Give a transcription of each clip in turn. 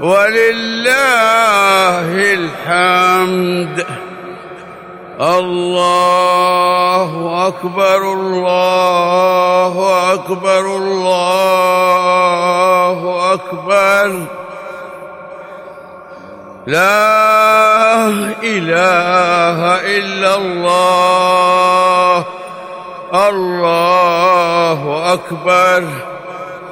ولله الحمد. الله أكبر الله أكبر الله أكبر. لا إله إلا الله. الله أكبر.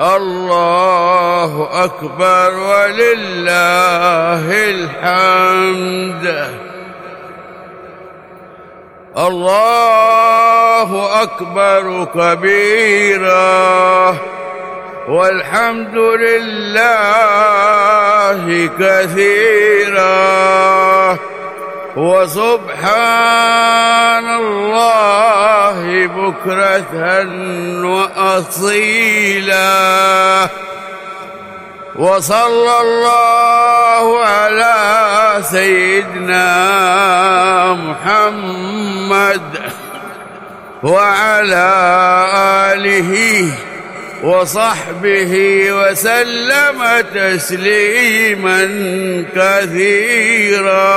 الله أكبر ولله الحمد. الله أكبر كبيرا والحمد لله كثيرا. وسبحان الله بكرة وأصيلا. وصلى الله على سيدنا محمد وعلى آله وصحبه وسلم تسليما كثيرا.